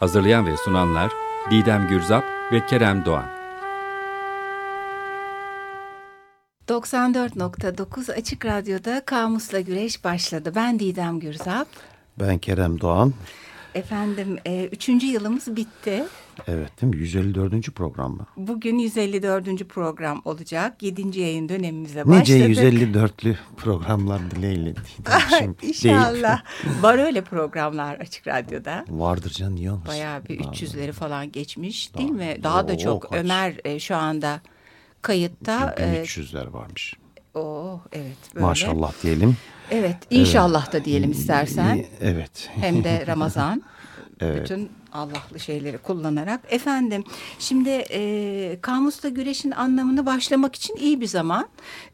Hazırlayan ve sunanlar Didem Gürzap ve Kerem Doğan. 94.9 Açık Radyo'da Kamus'la Güreş başladı. Ben Didem Gürzap. Ben Kerem Doğan. Efendim, e, üçüncü yılımız bitti. Evet değil mi? 154. program mı? Bugün 154. program olacak. 7. yayın dönemimize başladık. Nice 154'lü programlar dileğiyle. İnşallah. Var öyle programlar Açık Radyo'da. Vardır canım niye olmasın? Bayağı bir 300'leri falan geçmiş değil mi? Daha Oo, da çok. Kaç? Ömer e, şu anda kayıtta. 1300'ler e, varmış. Oo evet. Böyle. Maşallah diyelim. Evet inşallah evet. da diyelim istersen. Evet. Hem de Ramazan. evet. Bütün Allah'lı şeyleri kullanarak. Efendim şimdi e, kamusta güreşin anlamını başlamak için iyi bir zaman.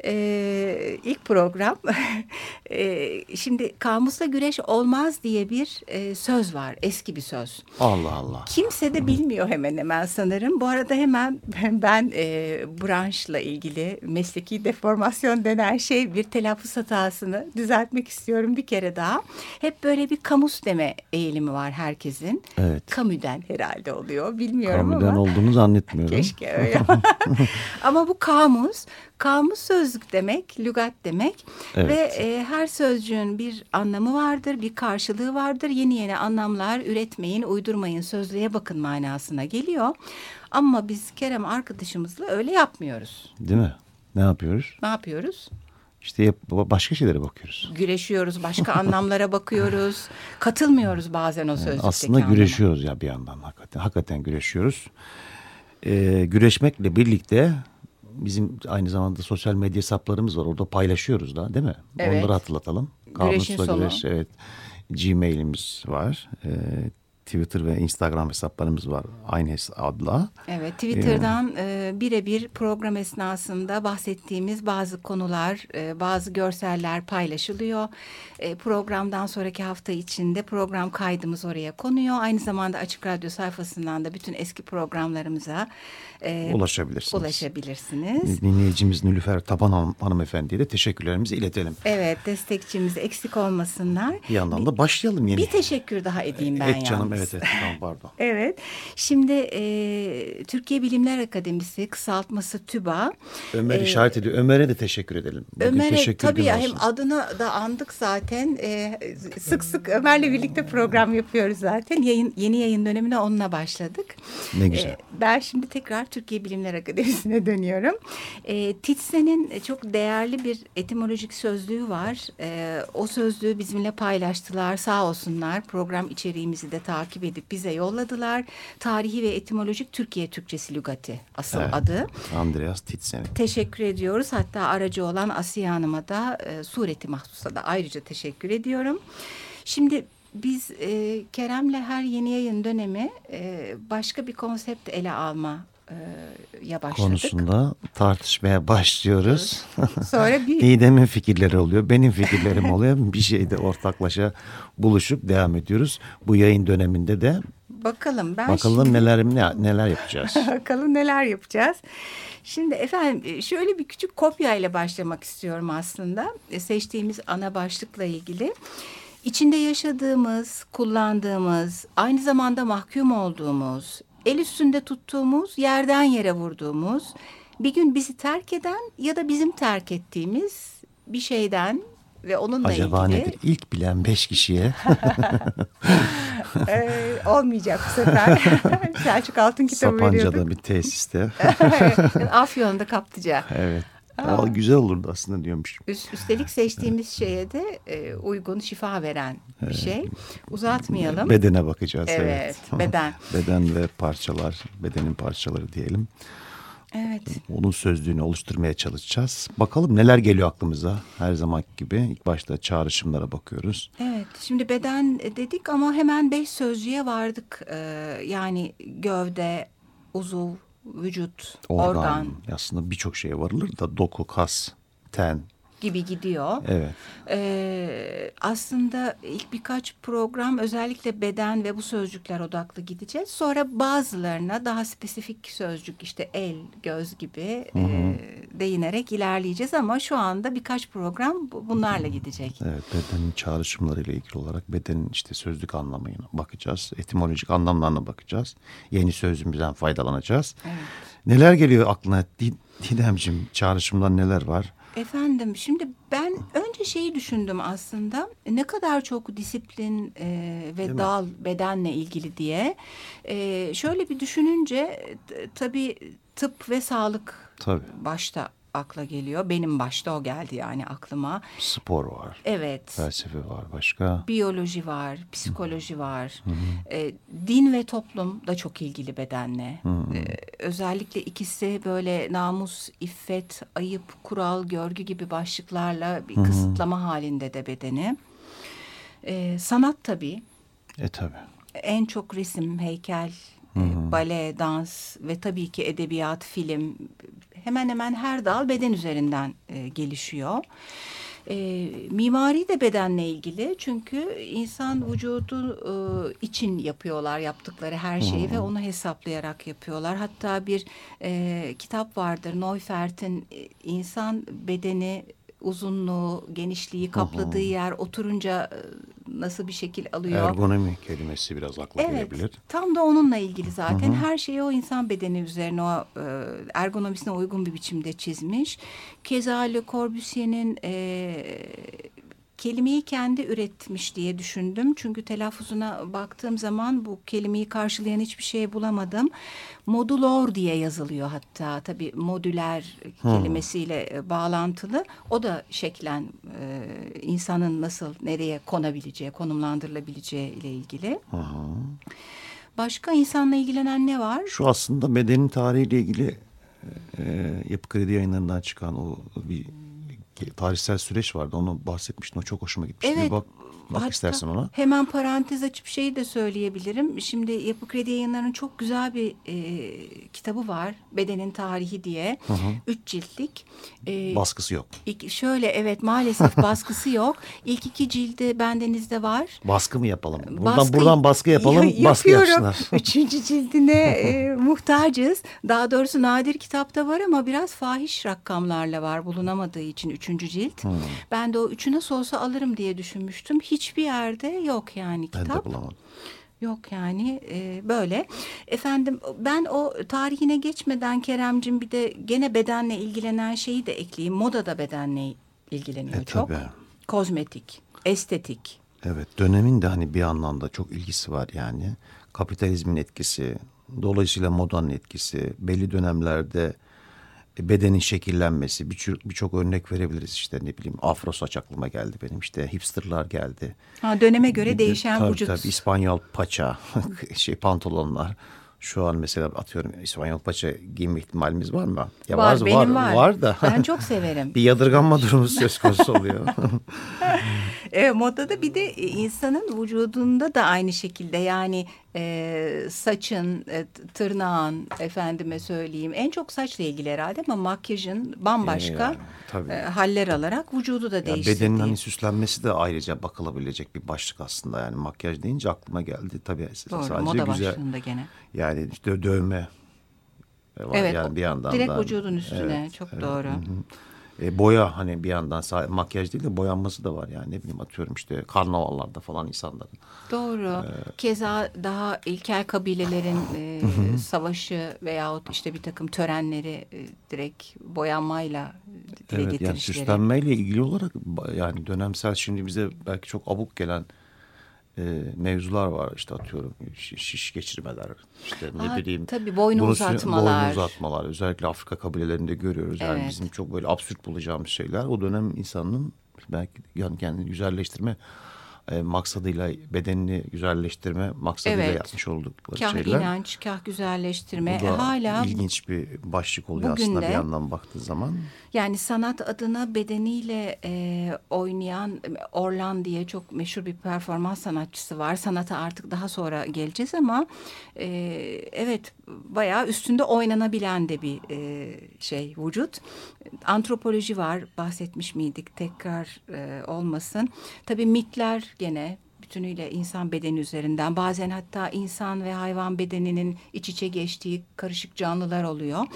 E, ilk program. e, şimdi kamusta güreş olmaz diye bir e, söz var. Eski bir söz. Allah Allah. Kimse de bilmiyor hemen hemen sanırım. Bu arada hemen ben, ben e, branşla ilgili mesleki deformasyon denen şey bir telaffuz hatasını düzeltmek istiyorum bir kere daha. Hep böyle bir kamus deme eğilimi var herkesin. Evet. Kamüden herhalde oluyor. Bilmiyorum Kamüden ama. olduğunu zannetmiyorum. Keşke öyle. ama bu kamus, kamus sözlük demek, lügat demek. Evet. Ve e, her sözcüğün bir anlamı vardır, bir karşılığı vardır. Yeni yeni anlamlar üretmeyin, uydurmayın, sözlüğe bakın manasına geliyor. Ama biz Kerem arkadaşımızla öyle yapmıyoruz. Değil mi? Ne yapıyoruz? Ne yapıyoruz? İşte başka şeylere bakıyoruz. Güreşiyoruz, başka anlamlara bakıyoruz. Katılmıyoruz bazen o sözlükteki Aslında güreşiyoruz anlama. ya bir yandan hakikaten. Hakikaten güreşiyoruz. Ee, güreşmekle birlikte bizim aynı zamanda sosyal medya hesaplarımız var. Orada paylaşıyoruz da değil mi? Evet. Onları hatırlatalım. Güreşin sonu. Güreş, evet. Gmail'imiz var. Ee, Twitter ve Instagram hesaplarımız var aynı adla. Evet Twitter'dan ee, e, birebir program esnasında bahsettiğimiz bazı konular, e, bazı görseller paylaşılıyor. E, programdan sonraki hafta içinde program kaydımız oraya konuyor. Aynı zamanda Açık Radyo sayfasından da bütün eski programlarımıza e, ulaşabilirsiniz. Ulaşabilirsiniz. Dinleyicimiz Nülüfer Taban hanımefendiye de teşekkürlerimizi iletelim. Evet destekçimiz eksik olmasınlar. Bir yandan da başlayalım yeni. Bir teşekkür daha edeyim ben Et canım evet evet tamam pardon. evet şimdi e, Türkiye Bilimler Akademisi kısaltması TÜBA. Ömer e, işaret ediyor. Ömer'e de teşekkür edelim. Ömer'e tabii ya hem adını da andık zaten. E, sık sık Ömer'le birlikte program yapıyoruz zaten. Yayın, yeni yayın dönemine onunla başladık. Ne güzel. E, ben şimdi tekrar Türkiye Bilimler Akademisi'ne dönüyorum. E, Titsen'in çok değerli bir etimolojik sözlüğü var. E, o sözlüğü bizimle paylaştılar. Sağ olsunlar. Program içeriğimizi de takip edip bize yolladılar. Tarihi ve etimolojik Türkiye Türkçesi lügati asıl evet. adı. Andreas Titsen. Teşekkür ediyoruz. Hatta aracı olan Asiye Hanım'a da e, sureti mahsusa da ayrıca teşekkür ediyorum. Şimdi biz e, Kerem'le her yeni yayın dönemi e, başka bir konsept ele alma ya başladık. Konusunda tartışmaya başlıyoruz. Sonra bir... Didem'in fikirleri oluyor, benim fikirlerim oluyor. Bir şeyde ortaklaşa buluşup devam ediyoruz. Bu yayın döneminde de Bakalım ben Bakalım şimdi... neler ne, neler yapacağız. Bakalım neler yapacağız. Şimdi efendim e, şöyle bir küçük kopya ile başlamak istiyorum aslında. E, seçtiğimiz ana başlıkla ilgili. İçinde yaşadığımız, kullandığımız, aynı zamanda mahkum olduğumuz, el üstünde tuttuğumuz, yerden yere vurduğumuz, bir gün bizi terk eden ya da bizim terk ettiğimiz bir şeyden ve onunla Acaba ilgili... nedir? İlk bilen beş kişiye. ee, olmayacak bu sefer. Selçuk Altın kitabı Sapanca'da veriyorduk. bir tesiste. Afyon'da kaptıca. Evet. Aa, güzel olurdu aslında diyormuş. Üstelik seçtiğimiz şeye de e, uygun şifa veren bir şey. Uzatmayalım. Bedene bakacağız. Evet, evet. beden. beden ve parçalar, bedenin parçaları diyelim. Evet. Onun sözlüğünü oluşturmaya çalışacağız. Bakalım neler geliyor aklımıza her zaman gibi. İlk başta çağrışımlara bakıyoruz. Evet, şimdi beden dedik ama hemen beş sözcüğe vardık. Ee, yani gövde, uzuv, vücut, Organ, organ, aslında birçok şeye varılır da doku, kas, ten. Gibi gidiyor. Evet. Ee, aslında ilk birkaç program özellikle beden ve bu sözcükler odaklı gideceğiz. Sonra bazılarına daha spesifik sözcük işte el, göz gibi e, değinerek ilerleyeceğiz. Ama şu anda birkaç program bu- bunlarla gidecek. Evet, bedenin çağrışımlarıyla ilgili olarak bedenin işte sözlük anlamına bakacağız. Etimolojik anlamlarına bakacağız. Yeni sözümüzden faydalanacağız. Evet. Neler geliyor aklına Di- Didemciğim? Çağrışımlar neler var? Efendim şimdi ben önce şeyi düşündüm aslında ne kadar çok disiplin e, ve mi? dal bedenle ilgili diye. E, şöyle bir düşününce tabii tıp ve sağlık Tabii. başta akla geliyor. Benim başta o geldi yani aklıma. Spor var, Evet. felsefe var, başka. Biyoloji var, psikoloji var. E, din ve toplum da çok ilgili bedenle. E, özellikle ikisi böyle namus, iffet, ayıp, kural, görgü gibi başlıklarla bir kısıtlama halinde de bedeni. E, sanat tabii. E tabii. En çok resim, heykel, e, bale, dans ve tabii ki edebiyat, film hemen hemen her dal beden üzerinden e, gelişiyor. E, mimari de bedenle ilgili çünkü insan vücudu e, için yapıyorlar yaptıkları her şeyi ve onu hesaplayarak yapıyorlar. Hatta bir e, kitap vardır Neufert'in e, insan bedeni uzunluğu, genişliği, kapladığı yer oturunca e, nasıl bir şekil alıyor. Ergonomi kelimesi biraz akla Evet, gelebilir. tam da onunla ilgili zaten. Her şeyi o insan bedeni üzerine, o e, ergonomisine uygun bir biçimde çizmiş. Keza Le Corbusier'in e, kelimeyi kendi üretmiş diye düşündüm. Çünkü telaffuzuna baktığım zaman bu kelimeyi karşılayan hiçbir şey bulamadım. Modulor diye yazılıyor hatta. Tabii modüler kelimesiyle e, bağlantılı. O da şeklen e, insanın nasıl nereye konabileceği, konumlandırılabileceği ile ilgili. Başka insanla ilgilenen ne var? Şu aslında bedenin tarihiyle ilgili e, Yapı Kredi yayınlarından çıkan o bir tarihsel süreç vardı. Onu bahsetmiştin. O çok hoşuma gitmişti. Bir bak, bak hatta istersen ona. Hemen parantez açıp şeyi de söyleyebilirim. Şimdi Yapı Kredi Yayınları'nın çok güzel bir e, kitabı var. Bedenin Tarihi diye. Üç ciltlik. E, Baskısı yok. ilk- şöyle evet maalesef baskısı yok. İlk iki cildi bendenizde var. Baskı mı yapalım? Buradan Baskı- buradan baskı yapalım. Ya- baskı yapsınlar. Üçüncü cildine e, muhtacız. Daha doğrusu nadir kitapta var ama biraz fahiş rakamlarla var bulunamadığı için üçüncü cilt. Hmm. Ben de o üçü nasıl olsa alırım diye düşünmüştüm. Hiçbir yerde yok yani Ben kitap. de bulamadım. Yok yani e, böyle. Efendim ben o tarihine geçmeden Keremcim bir de gene bedenle ilgilenen şeyi de ekleyeyim. Moda da bedenle ilgileniyor E, çok. tabii. Kozmetik, estetik. Evet dönemin de hani bir anlamda çok ilgisi var yani. Kapitalizmin etkisi, dolayısıyla modanın etkisi, belli dönemlerde bedenin şekillenmesi, birçok birçok örnek verebiliriz işte ne bileyim afro saç aklıma geldi benim işte hipsterlar geldi. Ha, döneme göre değişen tabii, vücut. Tabii İspanyol paça, şey pantolonlar. Şu an mesela atıyorum İspanyol paça giyme ihtimalimiz var mı? Ya var, benim var. Var da. Ben çok severim. bir yadırganma durumu söz konusu oluyor. E, modada bir de e, insanın vücudunda da aynı şekilde yani e, saçın, e, tırnağın efendime söyleyeyim en çok saçla ilgili herhalde ama makyajın bambaşka Yani, tabii. e, haller alarak vücudu da değiştirdiği. bedenin hani süslenmesi de ayrıca bakılabilecek bir başlık aslında. Yani makyaj deyince aklıma geldi. Tabii Doğru sadece moda güzel. başlığında gene. Yani işte dövme var Evet yani bir yandan direkt da. vücudun üstüne Evet, çok evet. doğru. Hı hı. E, boya hani bir yandan makyaj değil de boyanması da var yani ne bileyim atıyorum işte karnavallarda falan insanların. Doğru. Keza daha ilkel kabilelerin e, savaşı veyahut işte bir takım törenleri e, direkt boyanmayla dile Evet yani getirişleri. süslenmeyle ilgili olarak yani dönemsel şimdi bize belki çok abuk gelen e, mevzular var işte atıyorum şiş, geçirmeler işte ne Aa, bileyim. tabii, boynu uzatmalar. Boynu uzatmalar özellikle Afrika kabilelerinde görüyoruz. Yani Evet. bizim çok böyle absürt bulacağımız şeyler o dönem insanın belki yani kendini güzelleştirme e, maksadıyla bedenini güzelleştirme maksadıyla Evet. yapmış oldukları Kah şeyler. inanç, kah güzelleştirme. Bu da E, hala ilginç bir başlık oluyor aslında de- bir yandan baktığı zaman. Yani sanat adına bedeniyle e, oynayan Orlan diye çok meşhur bir performans sanatçısı var. Sanata artık daha sonra geleceğiz ama e, evet bayağı üstünde oynanabilen de bir e, şey vücut. Antropoloji var bahsetmiş miydik tekrar e, olmasın. Tabii mitler gene bütünüyle insan bedeni üzerinden bazen hatta insan ve hayvan bedeninin iç içe geçtiği karışık canlılar oluyor.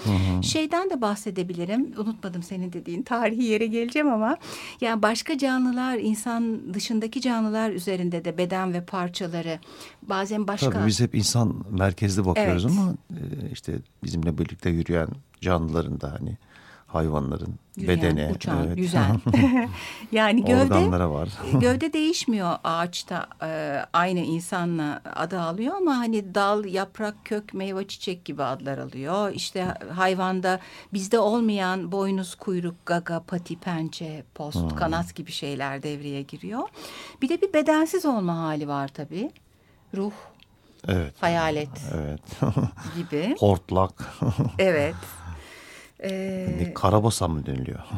Şeyden de bahsedebilirim. Unutmadım senin dediğin tarihi yere geleceğim ama yani başka canlılar insan dışındaki canlılar üzerinde de beden ve parçaları bazen başka Tabii biz hep insan merkezli bakıyoruz Evet. ama e, işte bizimle birlikte yürüyen canlıların da hani hayvanların Yürüyen, bedeni, uçan, evet, yüzen. yani gövde organlara var. gövde değişmiyor ağaçta e, aynı insanla adı alıyor ama hani dal, yaprak, kök, meyve, çiçek gibi adlar alıyor. İşte hayvanda bizde olmayan boynuz, kuyruk, gaga, pati, pençe, post, kanat gibi şeyler devreye giriyor. Bir de bir bedensiz olma hali var tabii. Ruh, Evet. hayalet Evet. gibi. Hortlak. Evet. Ee, Karabasan mı deniliyor?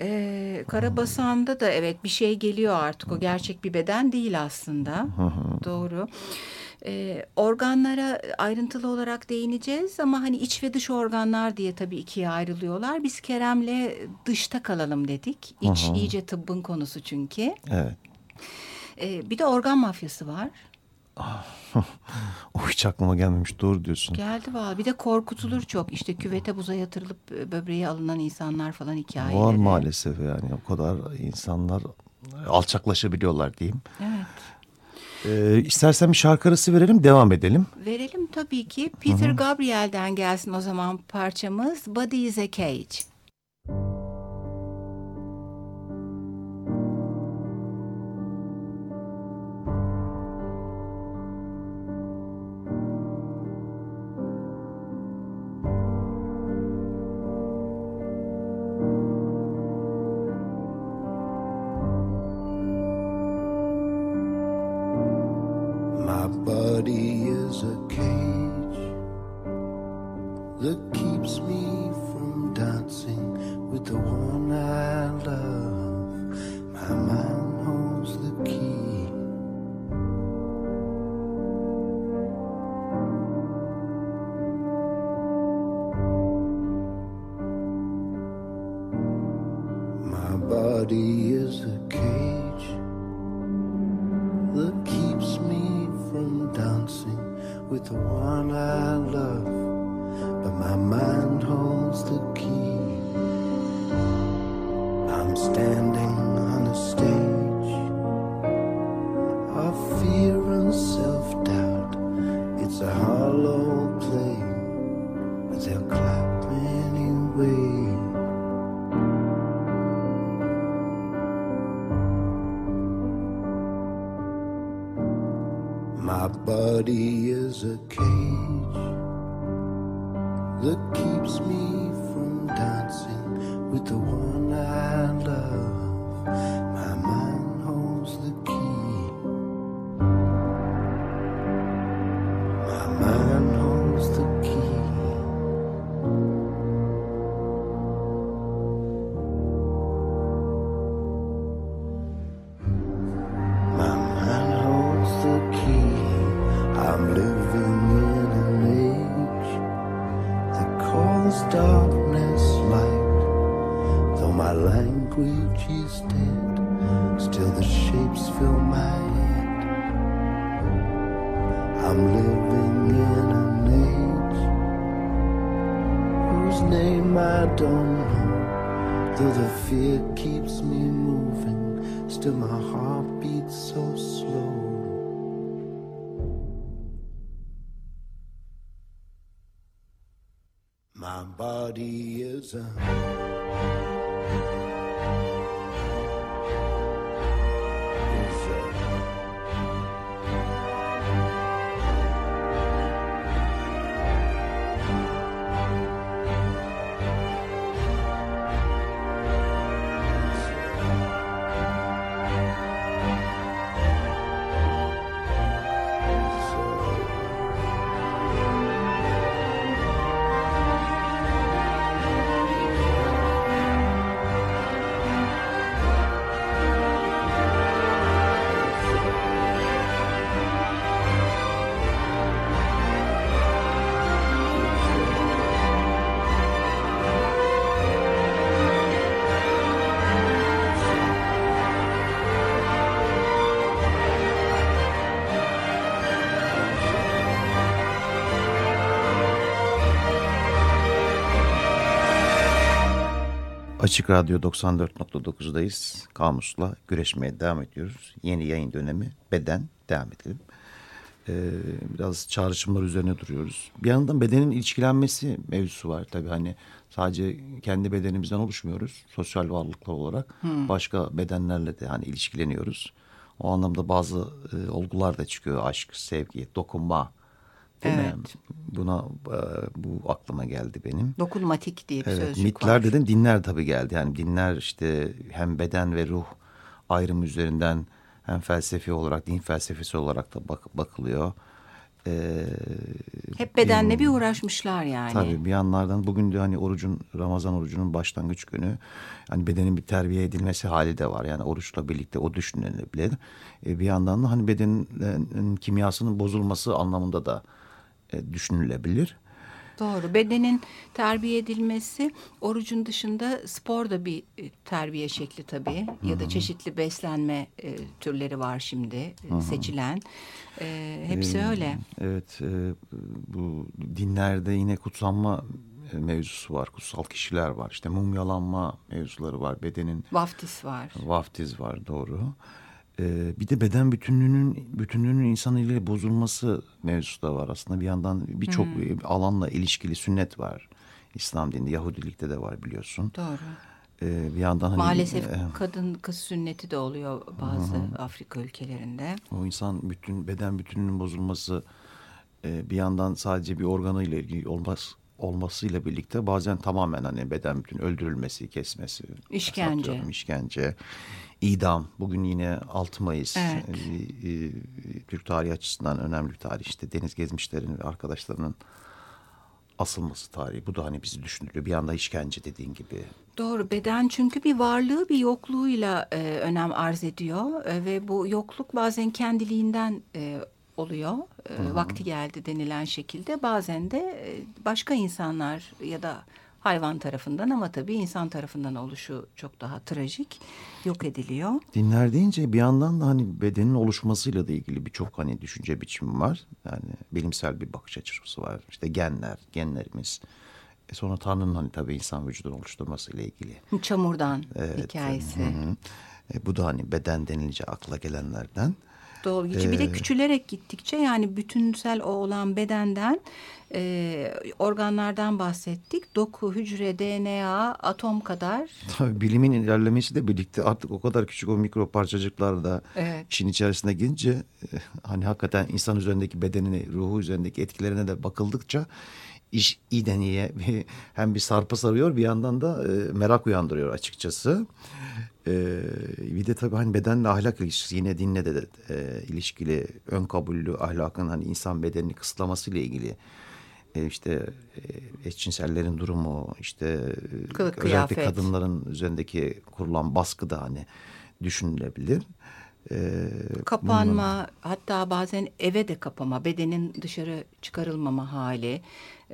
Ee, Karabasan'da da evet bir şey geliyor artık. O gerçek bir beden değil aslında. Doğru. Ee, organlara ayrıntılı olarak değineceğiz ama hani iç ve dış organlar diye tabii ikiye ayrılıyorlar. Biz Kerem'le dışta kalalım dedik. İç iyice tıbbın konusu çünkü. Evet. Ee, bir de organ mafyası var. O hiç aklıma gelmemiş. Doğru diyorsun. Geldi valla. Bir de korkutulur çok. İşte küvete buza yatırılıp e, böbreği alınan insanlar falan hikayeleri. Var maalesef yani o kadar insanlar alçaklaşabiliyorlar diyeyim. Evet. Ee, istersen bir şarkı arası verelim devam edelim. Verelim tabii ki. Peter Gabriel'den gelsin o zaman parçamız Body is a Cage. Body is a cage that keeps me from dancing with the one I love. But my mind holds the key. I'm standing on a stage that keeps me from dancing with the one I love. My mind name I don't know. Though the fear keeps me moving, still my heart beats so slow. My body is a Açık Radyo 94.9'dayız. Kamus'la güreşmeye devam ediyoruz. Yeni yayın dönemi beden devam edelim. Ee, biraz çağrışımlar üzerine duruyoruz. Bir yandan bedenin ilişkilenmesi mevzusu var. Tabii hani sadece kendi bedenimizden oluşmuyoruz. Sosyal varlıklar olarak başka bedenlerle de hani ilişkileniyoruz. O anlamda bazı e, olgular da çıkıyor. Aşk, sevgi, dokunma. Değil mi? Evet. Buna e, bu aklıma geldi benim. Dokunmatik diye bir Evet, sözcük mitler var. dedim dinler tabii geldi. Yani dinler işte hem beden ve ruh ayrımı üzerinden hem felsefi olarak din felsefesi olarak da bak, bakılıyor. Ee, Hep bedenle bir uğraşmışlar yani. Tabii bir yanlardan bugün de hani orucun Ramazan orucunun başlangıç günü hani bedenin bir terbiye edilmesi hali de var. Yani oruçla birlikte o düşünülebilir. Ee, bir yandan da hani bedenin kimyasının bozulması anlamında da e, düşünülebilir. Doğru. Bedenin terbiye edilmesi orucun dışında spor da bir e, terbiye şekli tabii. Ya da çeşitli beslenme e, türleri var şimdi e, seçilen. E, hepsi öyle. Evet, e, bu dinlerde yine kutsanma mevzusu var. Kutsal kişiler var. İşte mumyalanma mevzuları var. Bedenin Vaftiz var. vaftiz var doğru. E, bir de beden bütünlüğünün bütünlüğünün insan ile bozulması mevzusu da var aslında. Bir yandan birçok e, alanla ilişkili sünnet var. İslam dininde, Yahudilikte de var biliyorsun. Doğru. E, bir yandan hani, Maalesef e, kadın kız sünneti de oluyor bazı Afrika ülkelerinde. O insan bütün beden bütününün bozulması e, bir yandan sadece bir organıyla ilgili olmaz olmasıyla birlikte bazen tamamen hani beden bütün öldürülmesi, kesmesi, İşkence. işkence, idam. Bugün yine 6 Mayıs Evet. e, e, Türk tarihi açısından önemli bir tarih. İşte deniz gezmişlerin ve arkadaşlarının asılması tarihi. Bu da hani bizi düşündürüyor. Bir yanda işkence dediğin gibi. Doğru beden çünkü bir varlığı bir yokluğuyla e, önem arz ediyor E, ve bu yokluk bazen kendiliğinden e, oluyor. E, vakti geldi denilen şekilde bazen de e, başka insanlar ya da hayvan tarafından ama tabii insan tarafından oluşu çok daha trajik yok ediliyor. Dinler deyince bir yandan da hani bedenin oluşmasıyla da ilgili birçok hani düşünce biçimi var. Yani bilimsel bir bakış açısı var. İşte genler, genlerimiz. E sonra Tanrı'nın hani tabii insan vücudunu oluşturmasıyla ilgili. Çamurdan Evet, hikayesi. hı hı. E, bu da hani beden denilince akla gelenlerden. Doğru. Bir de Ee, küçülerek gittikçe yani bütünsel o olan bedenden e, organlardan bahsettik. Doku, hücre, DNA, atom kadar. Tabii bilimin ilerlemesiyle birlikte artık o kadar küçük o mikro parçacıklar da Evet. işin içerisine girince e, hani hakikaten insan üzerindeki bedenini, ruhu üzerindeki etkilerine de bakıldıkça iş bir- hem bir sarpa sarıyor bir yandan da e, merak uyandırıyor açıkçası. E, bir de tabii hani bedenle ahlak ilişkisi yine dinle de, de e, ilişkili ön kabullü ahlakın hani insan bedenini kısıtlamasıyla ilgili e, işte e, eşcinsellerin durumu işte Kılık, özellikle kıyafet. kadınların üzerindeki kurulan baskı da hani düşünülebilir. E, Kapanma hatta bazen eve de kapama bedenin dışarı çıkarılmama hali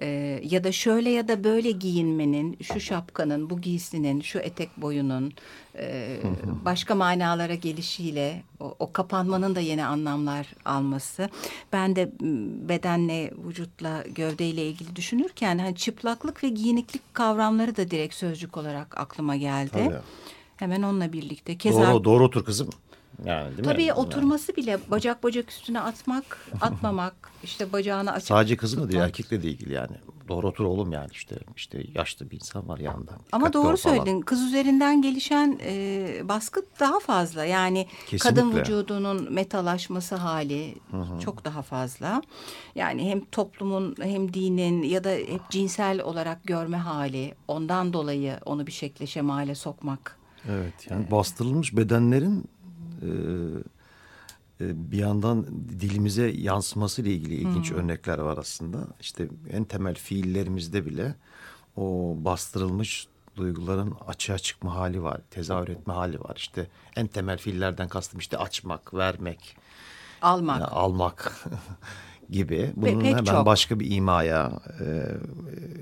Ee, ya da şöyle ya da böyle giyinmenin şu şapkanın bu giysinin şu etek boyunun e, başka manalara gelişiyle o, o kapanmanın da yeni anlamlar alması ben de bedenle vücutla gövdeyle ilgili düşünürken hani çıplaklık ve giyiniklik kavramları da direkt sözcük olarak aklıma geldi. Tabii. Hemen onunla birlikte keza doğru doğru otur kızım. Yani değil mi? Tabii Yani oturması bile bacak bacak üstüne atmak, atmamak, işte bacağını açıp Sadece kızı mı diyor tutmak. erkekle de ilgili yani. Doğru otur oğlum yani işte işte yaşlı bir insan var yanında. Ama doğru falan. söyledin. Kız üzerinden gelişen e, baskı daha fazla. Yani kadın Kesinlikle. vücudunun metalaşması hali çok daha fazla. Yani hem toplumun hem dinin ya da hep cinsel olarak görme hali ondan dolayı onu bir şekle şemale sokmak. Evet yani bastırılmış bedenlerin bir yandan dilimize yansıması ile ilgili ilginç örnekler var aslında. İşte en temel fiillerimizde bile o bastırılmış duyguların açığa çıkma hali var, tezahür etme hali var. İşte en temel fiillerden kastım işte açmak, vermek, Almak. yani almak gibi. Bunun pek hemen çok. başka bir imaya, e,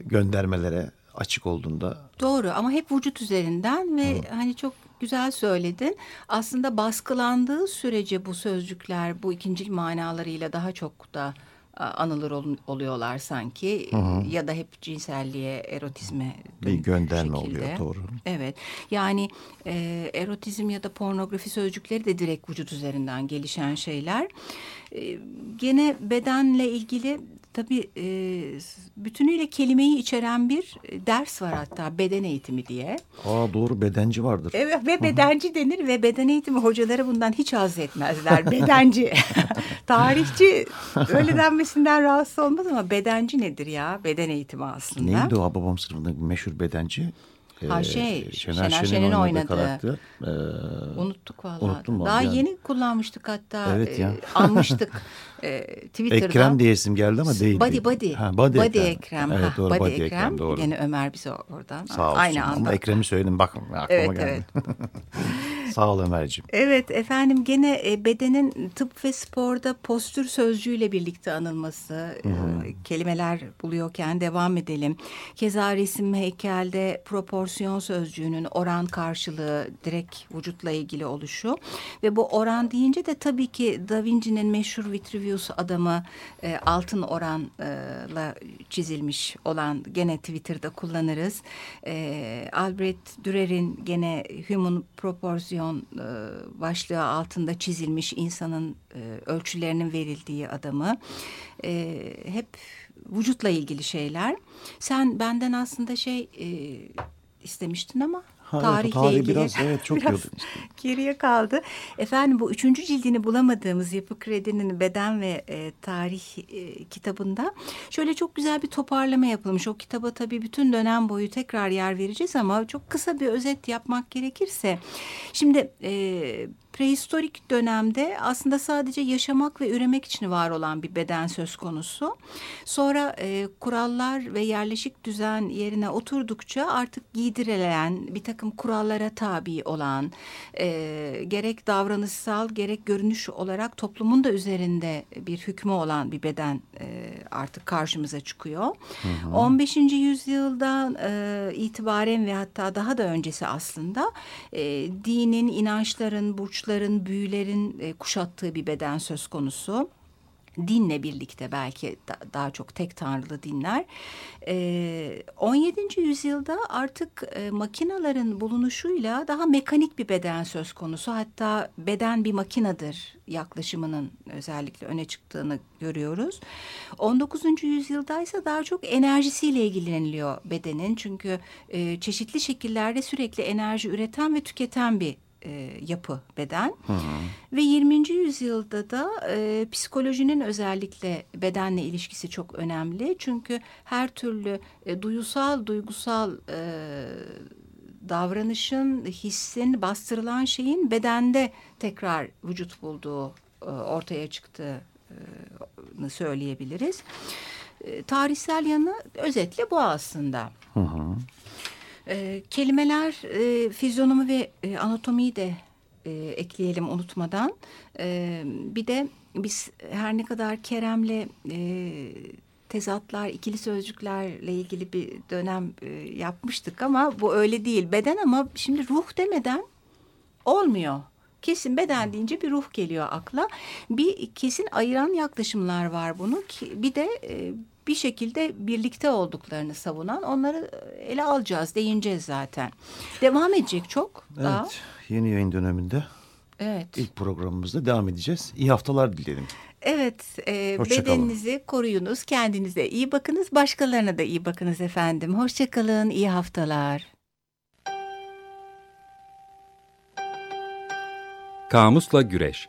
göndermelere açık olduğunda Doğru ama hep vücut üzerinden ve hani çok güzel söyledin. Aslında baskılandığı sürece bu sözcükler bu ikincil manalarıyla daha çok da anılır ol, oluyorlar sanki ya da hep cinselliğe, erotizme Bir gönderme şekilde. oluyor doğru. Evet yani e, erotizm ya da pornografi sözcükleri de direkt vücut üzerinden gelişen şeyler. E, gene bedenle ilgili tabii e, bütünüyle kelimeyi içeren bir ders var hatta beden eğitimi diye. Aa doğru bedenci vardır. Evet ve bedenci denir ve beden eğitimi hocaları bundan hiç haz etmezler. Bedenci. Tarihçi öyle denmesinden rahatsız olmaz ama bedenci nedir ya? Beden eğitimi aslında. Neydi o babam sınıfındaki meşhur bedenci? Ha, Ee, şey, Şener, Şener Şen'in Şen'in oynadığı karakter. Ee, Unuttuk vallahi. Unuttum Daha yani. yeni kullanmıştık hatta. Evet ya. e, almıştık e, Twitter'da. Ekrem diye isim geldi ama değildi. Body Body. Ha, body, Ekrem. Ekrem. Evet doğru Body, Body Ekrem. Ekrem. doğru. Gene Ömer bize oradan. Sağ olsun. Aynı anda. Ama Ekrem'i söyledim bak aklıma Evet, geldi. Sağ ol Ömerciğim. Evet efendim gene e, bedenin tıp ve sporda postür sözcüğüyle birlikte anılması e, kelimeler buluyorken devam edelim. Keza resim heykelde proporsiyon sözcüğünün oran karşılığı direkt vücutla ilgili oluşu ve bu oran deyince de tabii ki Da Vinci'nin meşhur Vitruvius adamı e, altın oranla çizilmiş olan gene Twitter'da kullanırız. E, Albert Dürer'in gene Human Proportion e, başlığı altında çizilmiş insanın e, ölçülerinin verildiği adamı. E, hep vücutla ilgili şeyler. Sen benden aslında şey istemiştin ama Ha, tarihle tarihi ilgili biraz, evet, çok biraz geriye kaldı. Efendim bu üçüncü cildini bulamadığımız Yapı Kredi'nin beden ve e, tarih e, kitabında şöyle çok güzel bir toparlama yapılmış. O kitaba tabii bütün dönem boyu tekrar yer vereceğiz ama çok kısa bir özet yapmak gerekirse. Şimdi e, prehistorik dönemde aslında sadece yaşamak ve üremek için var olan bir beden söz konusu. Sonra e, kurallar ve yerleşik düzen yerine oturdukça artık giydirilen bir takım kurallara tabi olan e, gerek davranışsal gerek görünüş olarak toplumun da üzerinde bir hükmü olan bir beden e, artık karşımıza çıkıyor. 15. yüzyıldan e, itibaren ve hatta daha da öncesi aslında e, dinin, inançların, burçların, büyülerin e, kuşattığı bir beden söz konusu dinle birlikte belki da, daha çok tek tanrılı dinler. Ee, 17. yüzyılda artık e, makinaların bulunuşuyla daha mekanik bir beden söz konusu. Hatta beden bir makinadır yaklaşımının özellikle öne çıktığını görüyoruz. 19. yüzyılda ise daha çok enerjisiyle ilgileniliyor bedenin. Çünkü e, çeşitli şekillerde sürekli enerji üreten ve tüketen bir e, yapı beden. Ve 20. yüzyılda da e, psikolojinin özellikle bedenle ilişkisi çok önemli. Çünkü her türlü e, duyusal, duygusal e, davranışın, hissin, bastırılan şeyin bedende tekrar vücut bulduğu, e, ortaya çıktığını söyleyebiliriz. E, tarihsel yanı özetle bu aslında. Hı hı. E, kelimeler, e, fizyonomi ve e, anatomiyi de e, ekleyelim unutmadan. E, bir de biz her ne kadar Kerem'le e, tezatlar, ikili sözcüklerle ilgili bir dönem e, yapmıştık ama bu öyle değil. Beden ama şimdi ruh demeden olmuyor. Kesin beden deyince bir ruh geliyor akla. Bir kesin ayıran yaklaşımlar var bunu. ki Bir de e, bir şekilde birlikte olduklarını savunan onları ele alacağız, değineceğiz zaten. Devam edecek çok daha. Evet yeni yayın döneminde Evet. ilk programımızda devam edeceğiz. İyi haftalar dilerim. Evet, e, Hoşça kalın. bedeninizi koruyunuz, kendinize iyi bakınız, başkalarına da iyi bakınız efendim. Hoşçakalın, iyi haftalar. Kamusla Güreş